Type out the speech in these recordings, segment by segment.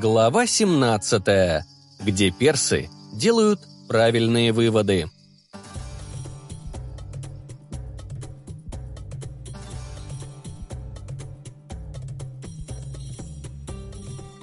Глава 17. Где персы делают правильные выводы.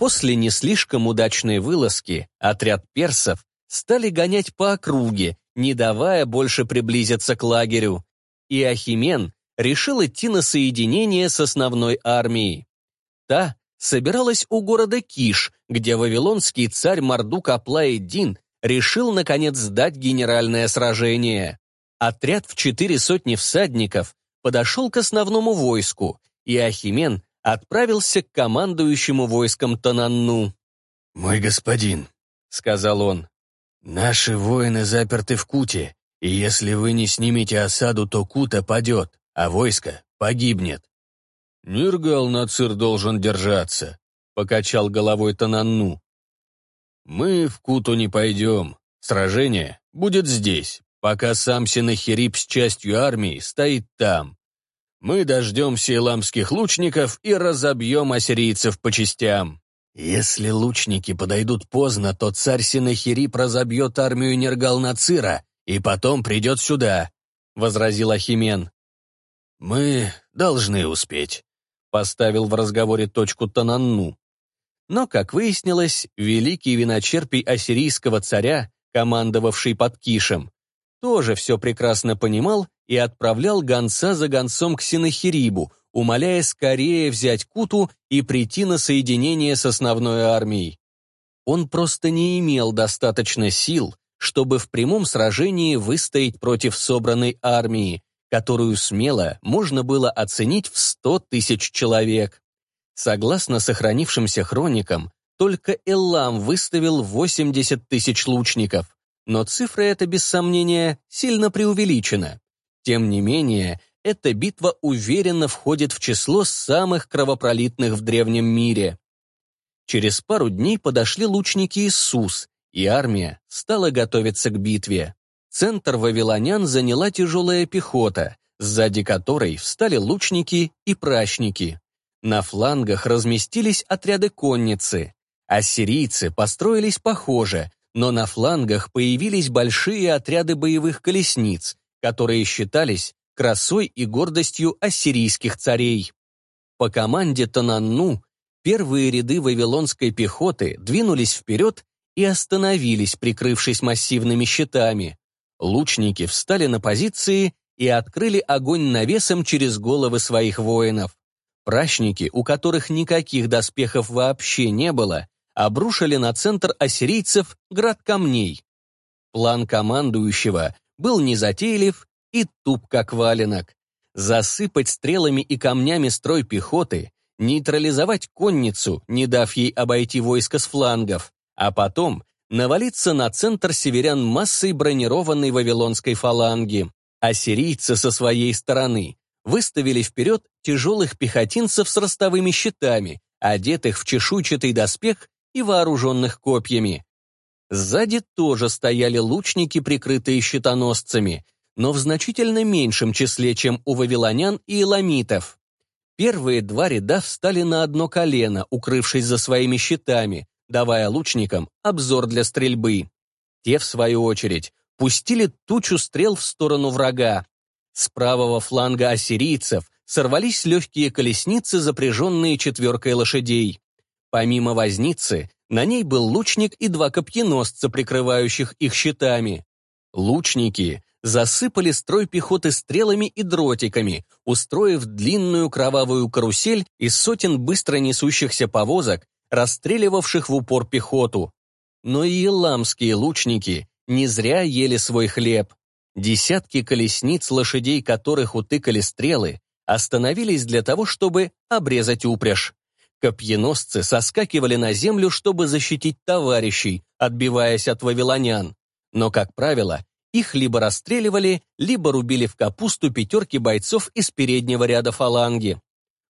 После не слишком удачной вылазки отряд персов стали гонять по округе, не давая больше приблизиться к лагерю. И Ахимен решил идти на соединение с основной армией. Та собиралась у города Киш, где вавилонский царь Мардук Аплаэддин решил, наконец, сдать генеральное сражение. Отряд в четыре сотни всадников подошел к основному войску, и Ахимен отправился к командующему войском Тананну. «Мой господин», — сказал он, — «наши воины заперты в Куте, и если вы не снимете осаду, то Кута падет, а войско погибнет. «Ниргал Нацир должен держаться», — покачал головой Тананну. «Мы в Куту не пойдем. Сражение будет здесь, пока сам Синахириб с частью армии стоит там. Мы дождемся иламских лучников и разобьем ассирийцев по частям». «Если лучники подойдут поздно, то царь Синахирип разобьет армию Нергалнацира и потом придет сюда», — возразил Ахимен. «Мы должны успеть», поставил в разговоре точку Тананну. Но, как выяснилось, великий виночерпий ассирийского царя, командовавший под Кишем, тоже все прекрасно понимал и отправлял гонца за гонцом к Синахирибу, умоляя скорее взять Куту и прийти на соединение с основной армией. Он просто не имел достаточно сил, чтобы в прямом сражении выстоять против собранной армии, которую смело можно было оценить в 100 тысяч человек. Согласно сохранившимся хроникам, только Эллам выставил 80 тысяч лучников, но цифра эта, без сомнения, сильно преувеличена. Тем не менее, эта битва уверенно входит в число самых кровопролитных в древнем мире. Через пару дней подошли лучники Иисус, и армия стала готовиться к битве. Центр вавилонян заняла тяжелая пехота, сзади которой встали лучники и прачники. На флангах разместились отряды конницы. Ассирийцы построились похоже, но на флангах появились большие отряды боевых колесниц, которые считались красой и гордостью ассирийских царей. По команде Тананну первые ряды вавилонской пехоты двинулись вперед и остановились, прикрывшись массивными щитами. Лучники встали на позиции и открыли огонь навесом через головы своих воинов. Прачники, у которых никаких доспехов вообще не было, обрушили на центр ассирийцев град камней. План командующего был незатейлив и туп как валенок. Засыпать стрелами и камнями строй пехоты, нейтрализовать конницу, не дав ей обойти войско с флангов, а потом навалиться на центр северян массой бронированной вавилонской фаланги, а сирийцы со своей стороны выставили вперед тяжелых пехотинцев с ростовыми щитами, одетых в чешуйчатый доспех и вооруженных копьями. Сзади тоже стояли лучники, прикрытые щитоносцами, но в значительно меньшем числе, чем у вавилонян и эламитов. Первые два ряда встали на одно колено, укрывшись за своими щитами, давая лучникам обзор для стрельбы. Те, в свою очередь, пустили тучу стрел в сторону врага. С правого фланга ассирийцев сорвались легкие колесницы, запряженные четверкой лошадей. Помимо возницы, на ней был лучник и два копьеносца, прикрывающих их щитами. Лучники засыпали строй пехоты стрелами и дротиками, устроив длинную кровавую карусель из сотен быстро несущихся повозок расстреливавших в упор пехоту. Но и еламские лучники не зря ели свой хлеб. Десятки колесниц, лошадей которых утыкали стрелы, остановились для того, чтобы обрезать упряжь. Копьеносцы соскакивали на землю, чтобы защитить товарищей, отбиваясь от вавилонян. Но, как правило, их либо расстреливали, либо рубили в капусту пятерки бойцов из переднего ряда фаланги.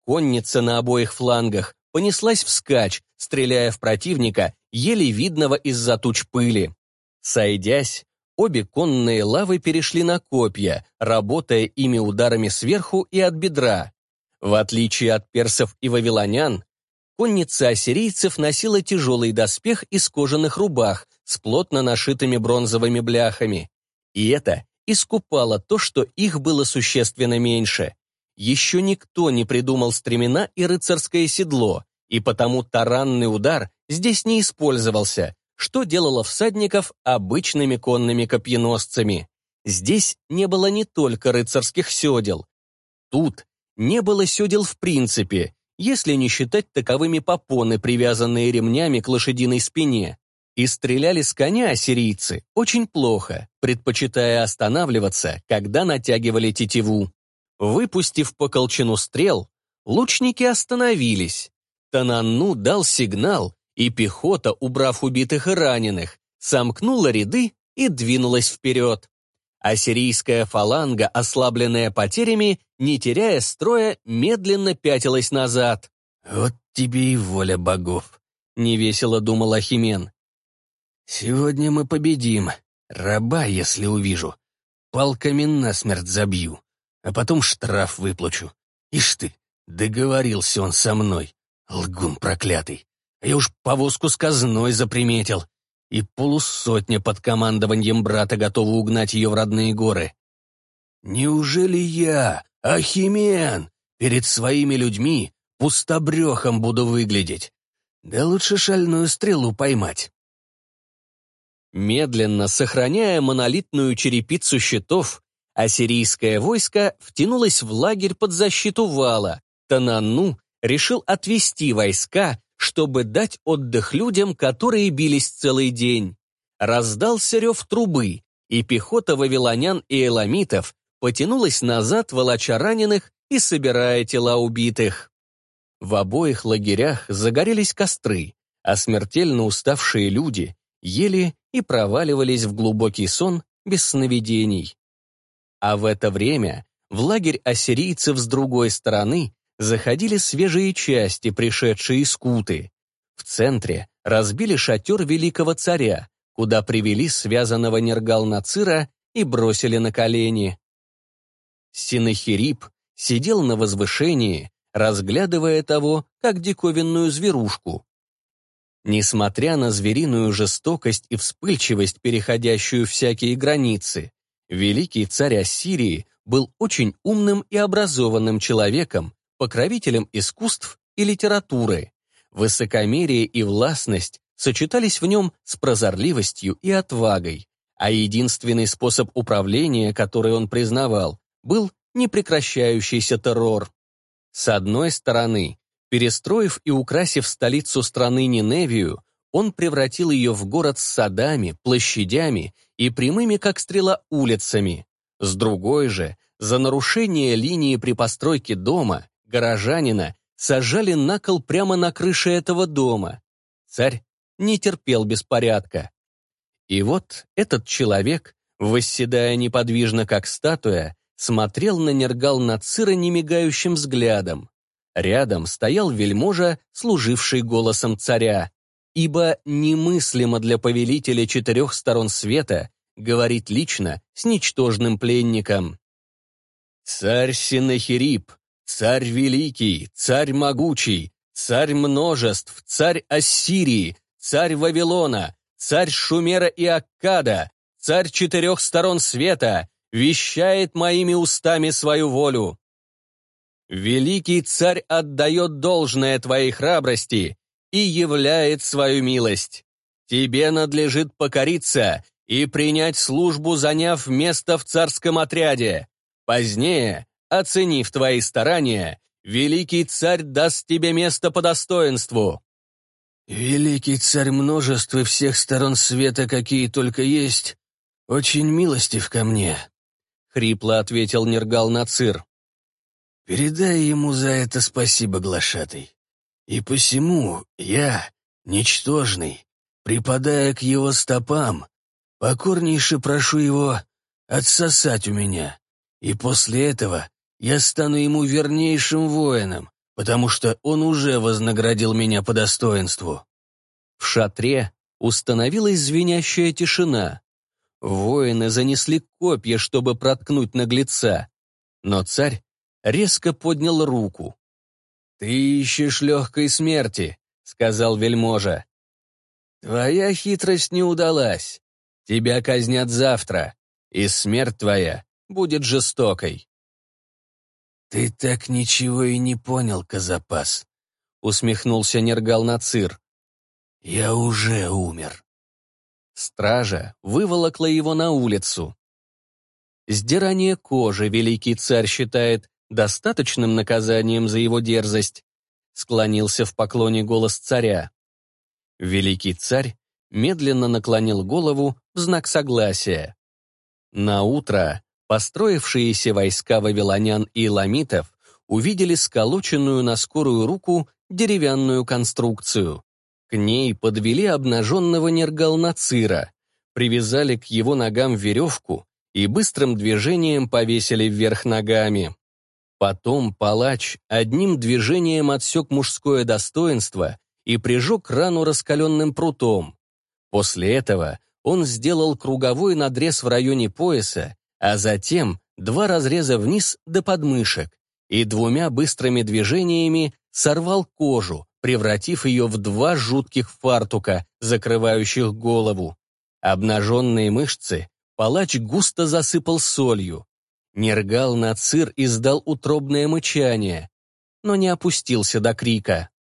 Конница на обоих флангах понеслась вскачь, стреляя в противника, еле видного из-за туч пыли. Сойдясь, обе конные лавы перешли на копья, работая ими ударами сверху и от бедра. В отличие от персов и вавилонян, конница ассирийцев носила тяжелый доспех из кожаных рубах с плотно нашитыми бронзовыми бляхами. И это искупало то, что их было существенно меньше. Еще никто не придумал стремена и рыцарское седло, и потому таранный удар здесь не использовался, что делало всадников обычными конными копьеносцами. Здесь не было не только рыцарских седел. Тут не было седел в принципе, если не считать таковыми попоны, привязанные ремнями к лошадиной спине. И стреляли с коня ассирийцы очень плохо, предпочитая останавливаться, когда натягивали тетиву. Выпустив по колчану стрел, лучники остановились. Тананну дал сигнал, и пехота, убрав убитых и раненых, сомкнула ряды и двинулась вперед. Ассирийская фаланга, ослабленная потерями, не теряя строя, медленно пятилась назад. «Вот тебе и воля богов», — невесело думал Ахимен. «Сегодня мы победим. Раба, если увижу. Палками насмерть забью» а потом штраф выплачу. Ишь ты, договорился он со мной, лгун проклятый. А я уж повозку с казной заприметил. И полусотня под командованием брата готова угнать ее в родные горы. Неужели я, Ахимен, перед своими людьми пустобрехом буду выглядеть? Да лучше шальную стрелу поймать. Медленно, сохраняя монолитную черепицу щитов, Ассирийское войско втянулось в лагерь под защиту вала. Тананну решил отвести войска, чтобы дать отдых людям, которые бились целый день. Раздался рев трубы, и пехота вавилонян и эламитов потянулась назад, волоча раненых и собирая тела убитых. В обоих лагерях загорелись костры, а смертельно уставшие люди ели и проваливались в глубокий сон без сновидений. А в это время в лагерь ассирийцев с другой стороны заходили свежие части, пришедшие из Куты. В центре разбили шатер великого царя, куда привели связанного Нергалнацира и бросили на колени. Синахирип сидел на возвышении, разглядывая того, как диковинную зверушку. Несмотря на звериную жестокость и вспыльчивость, переходящую всякие границы, Великий царь Ассирии был очень умным и образованным человеком, покровителем искусств и литературы. Высокомерие и властность сочетались в нем с прозорливостью и отвагой, а единственный способ управления, который он признавал, был непрекращающийся террор. С одной стороны, перестроив и украсив столицу страны Ниневию, он превратил ее в город с садами, площадями и прямыми, как стрела, улицами. С другой же, за нарушение линии при постройке дома, горожанина сажали на кол прямо на крыше этого дома. Царь не терпел беспорядка. И вот этот человек, восседая неподвижно, как статуя, смотрел на Нергал Нацира немигающим взглядом. Рядом стоял вельможа, служивший голосом царя ибо немыслимо для повелителя четырех сторон света говорить лично с ничтожным пленником. «Царь Синахирип, царь великий, царь могучий, царь множеств, царь Ассирии, царь Вавилона, царь Шумера и Аккада, царь четырех сторон света, вещает моими устами свою волю. Великий царь отдает должное твоей храбрости, и являет свою милость. Тебе надлежит покориться и принять службу, заняв место в царском отряде. Позднее, оценив твои старания, великий царь даст тебе место по достоинству». «Великий царь множества всех сторон света, какие только есть, очень милостив ко мне», — хрипло ответил Нергал Нацир. «Передай ему за это спасибо, глашатый». И посему я, ничтожный, припадая к его стопам, покорнейше прошу его отсосать у меня, и после этого я стану ему вернейшим воином, потому что он уже вознаградил меня по достоинству». В шатре установилась звенящая тишина. Воины занесли копья, чтобы проткнуть наглеца, но царь резко поднял руку. «Ты ищешь легкой смерти», — сказал вельможа. «Твоя хитрость не удалась. Тебя казнят завтра, и смерть твоя будет жестокой». «Ты так ничего и не понял, Казапас», — усмехнулся Нергал Нацир. «Я уже умер». Стража выволокла его на улицу. Сдирание кожи великий царь считает достаточным наказанием за его дерзость, склонился в поклоне голос царя. Великий царь медленно наклонил голову в знак согласия. На утро построившиеся войска вавилонян и ламитов увидели сколоченную на скорую руку деревянную конструкцию. К ней подвели обнаженного нергалнацира, привязали к его ногам веревку и быстрым движением повесили вверх ногами. Потом палач одним движением отсек мужское достоинство и прижег рану раскаленным прутом. После этого он сделал круговой надрез в районе пояса, а затем два разреза вниз до подмышек и двумя быстрыми движениями сорвал кожу, превратив ее в два жутких фартука, закрывающих голову. Обнаженные мышцы палач густо засыпал солью, Нергал Нацир издал утробное мычание, но не опустился до крика.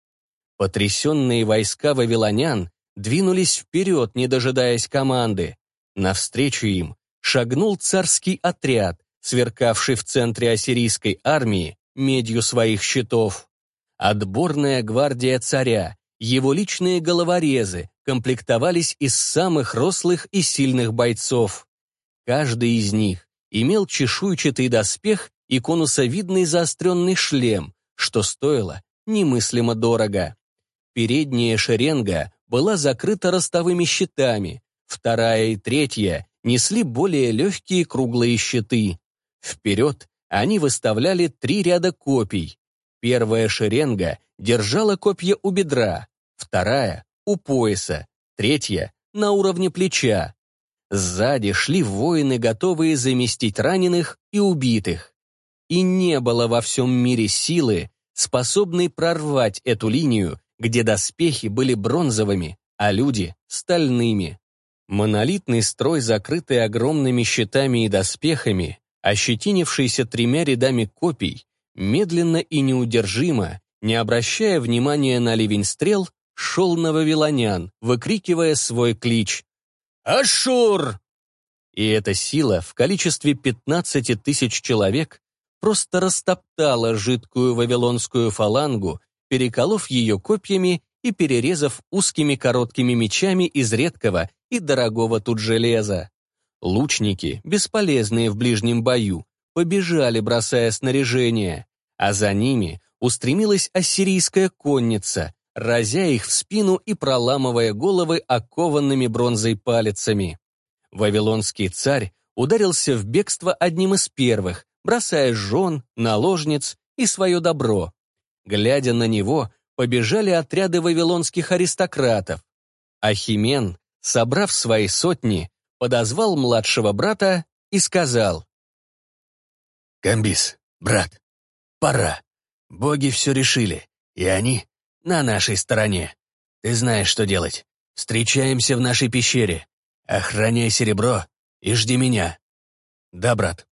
Потрясенные войска вавилонян двинулись вперед, не дожидаясь команды. Навстречу им шагнул царский отряд, сверкавший в центре ассирийской армии медью своих щитов. Отборная гвардия царя, его личные головорезы комплектовались из самых рослых и сильных бойцов. Каждый из них имел чешуйчатый доспех и конусовидный заостренный шлем, что стоило немыслимо дорого. Передняя шеренга была закрыта ростовыми щитами, вторая и третья несли более легкие круглые щиты. Вперед они выставляли три ряда копий. Первая шеренга держала копья у бедра, вторая — у пояса, третья — на уровне плеча, Сзади шли воины, готовые заместить раненых и убитых. И не было во всем мире силы, способной прорвать эту линию, где доспехи были бронзовыми, а люди — стальными. Монолитный строй, закрытый огромными щитами и доспехами, ощетинившийся тремя рядами копий, медленно и неудержимо, не обращая внимания на ливень стрел, шел на вавилонян, выкрикивая свой клич Ашур!» И эта сила в количестве 15 тысяч человек просто растоптала жидкую вавилонскую фалангу, переколов ее копьями и перерезав узкими короткими мечами из редкого и дорогого тут железа. Лучники, бесполезные в ближнем бою, побежали, бросая снаряжение, а за ними устремилась ассирийская конница, разя их в спину и проламывая головы окованными бронзой палицами. Вавилонский царь ударился в бегство одним из первых, бросая жен, наложниц и свое добро. Глядя на него, побежали отряды вавилонских аристократов. Ахимен, собрав свои сотни, подозвал младшего брата и сказал. «Камбис, брат, пора. Боги все решили, и они на нашей стороне. Ты знаешь, что делать. Встречаемся в нашей пещере. Охраняй серебро и жди меня. Да, брат.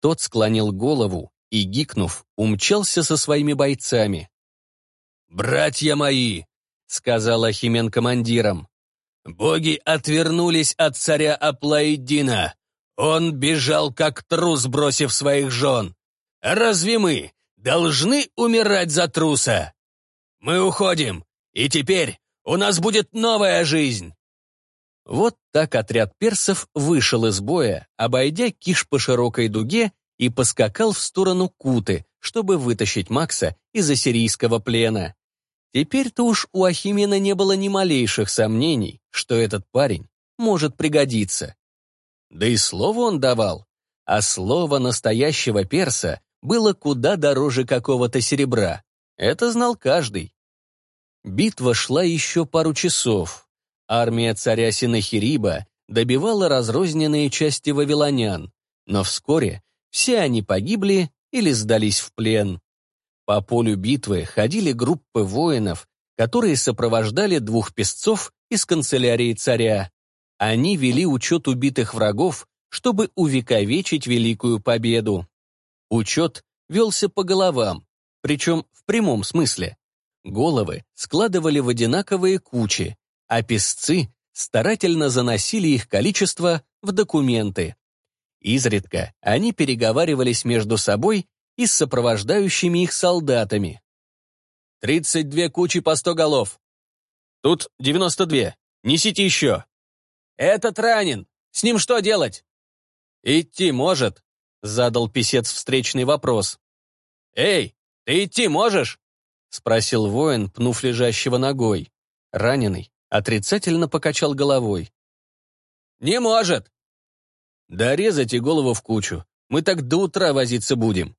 Тот склонил голову и, гикнув, умчался со своими бойцами. «Братья мои!» — сказал Ахимен командиром. «Боги отвернулись от царя Аплаидина. Он бежал, как трус, бросив своих жен. Разве мы должны умирать за труса?» Мы уходим, и теперь у нас будет новая жизнь!» Вот так отряд персов вышел из боя, обойдя киш по широкой дуге и поскакал в сторону Куты, чтобы вытащить Макса из ассирийского плена. Теперь-то уж у Ахимена не было ни малейших сомнений, что этот парень может пригодиться. Да и слово он давал, а слово настоящего перса было куда дороже какого-то серебра. Это знал каждый. Битва шла еще пару часов. Армия царя Синахириба добивала разрозненные части вавилонян, но вскоре все они погибли или сдались в плен. По полю битвы ходили группы воинов, которые сопровождали двух песцов из канцелярии царя. Они вели учет убитых врагов, чтобы увековечить Великую Победу. Учет велся по головам, причем прямом смысле. Головы складывали в одинаковые кучи, а песцы старательно заносили их количество в документы. Изредка они переговаривались между собой и с сопровождающими их солдатами. «Тридцать две кучи по сто голов. Тут девяносто две. Несите еще». «Этот ранен. С ним что делать?» «Идти может», — задал писец встречный вопрос. «Эй, Идти можешь?» — спросил воин, пнув лежащего ногой. Раненый отрицательно покачал головой. «Не может!» Дорезать и голову в кучу. Мы так до утра возиться будем».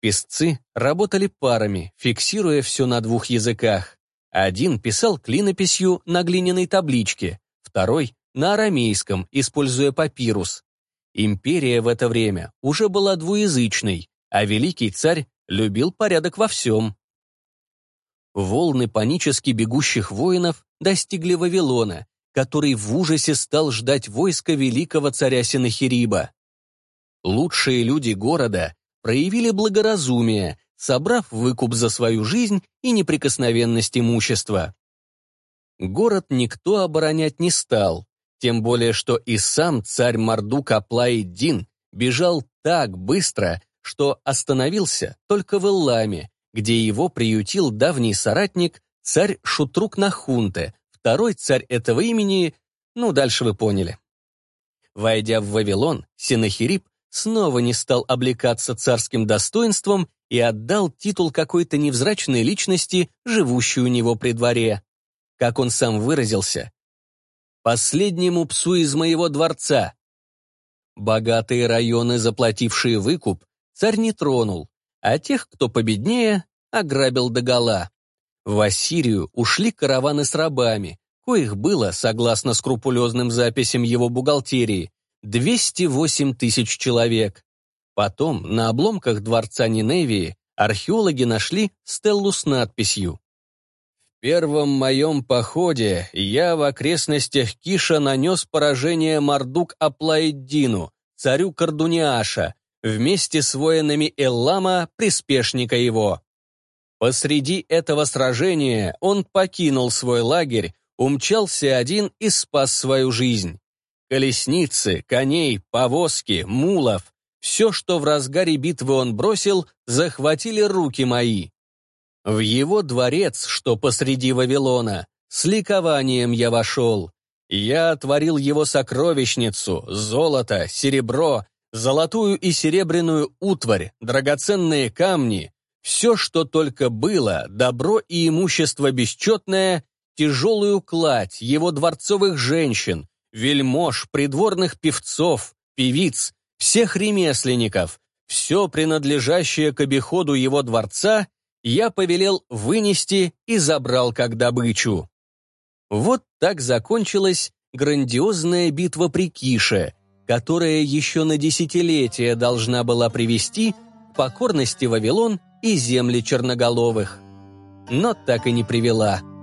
Песцы работали парами, фиксируя все на двух языках. Один писал клинописью на глиняной табличке, второй — на арамейском, используя папирус. Империя в это время уже была двуязычной, а великий царь любил порядок во всем. Волны панически бегущих воинов достигли Вавилона, который в ужасе стал ждать войска великого царя Синахириба. Лучшие люди города проявили благоразумие, собрав выкуп за свою жизнь и неприкосновенность имущества. Город никто оборонять не стал, тем более что и сам царь Мардук Аплаиддин бежал так быстро, что остановился только в Элламе, где его приютил давний соратник, царь Шутрук Нахунте, второй царь этого имени, ну, дальше вы поняли. Войдя в Вавилон, Синахирип снова не стал облекаться царским достоинством и отдал титул какой-то невзрачной личности, живущей у него при дворе. Как он сам выразился, «последнему псу из моего дворца». Богатые районы, заплатившие выкуп, царь не тронул, а тех, кто победнее, ограбил догола. В Ассирию ушли караваны с рабами, коих было, согласно скрупулезным записям его бухгалтерии, 208 тысяч человек. Потом на обломках дворца Ниневии археологи нашли стеллу с надписью «В первом моем походе я в окрестностях Киша нанес поражение Мардук Аплаиддину, царю Кардуниаша, вместе с воинами Эллама, приспешника его. Посреди этого сражения он покинул свой лагерь, умчался один и спас свою жизнь. Колесницы, коней, повозки, мулов — все, что в разгаре битвы он бросил, захватили руки мои. В его дворец, что посреди Вавилона, с ликованием я вошел. Я отворил его сокровищницу, золото, серебро Золотую и серебряную утварь, драгоценные камни, все, что только было, добро и имущество бесчетное, тяжелую кладь его дворцовых женщин, вельмож, придворных певцов, певиц, всех ремесленников, все принадлежащее к обиходу его дворца, я повелел вынести и забрал как добычу. Вот так закончилась грандиозная битва при Кише – которая еще на десятилетия должна была привести к покорности Вавилон и земли черноголовых. Но так и не привела –